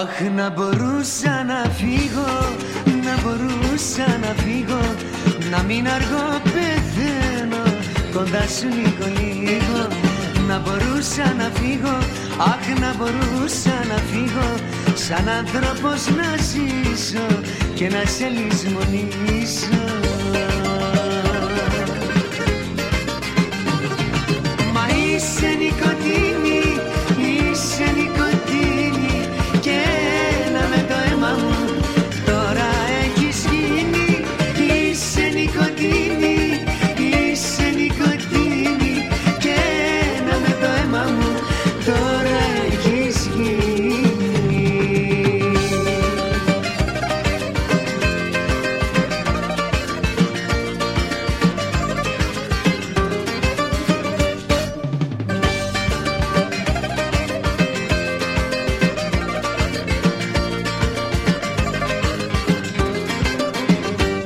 Αχ να μπορούσα να φύγω, να μπορούσα να φύγω Να μην αργώ πεθαίνω, κοντά σου λίγο λίγο. Να μπορούσα να φύγω, αχ να μπορούσα να φύγω Σαν άνθρωπος να ζήσω και να σε λησμονήσω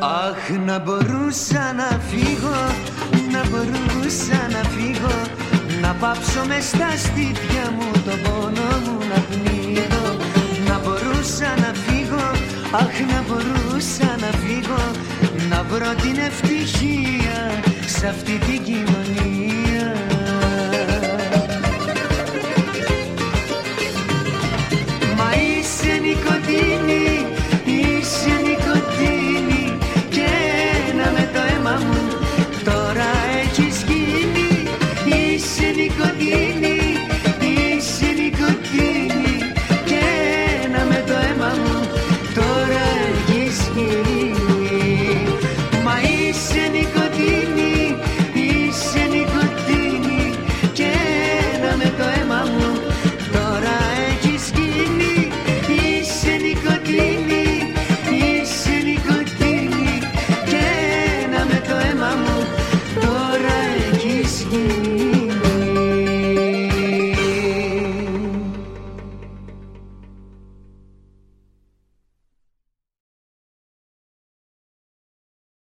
Αχ να μπορούσα να φύγω, να μπορούσα να φύγω Να πάψω με στα στήθια μου τον πόνο μου να πνίγω. Να μπορούσα να φύγω, αχ να μπορούσα να φύγω Να βρω την ευτυχία σε αυτή την κοινωνία 谢谢你歌。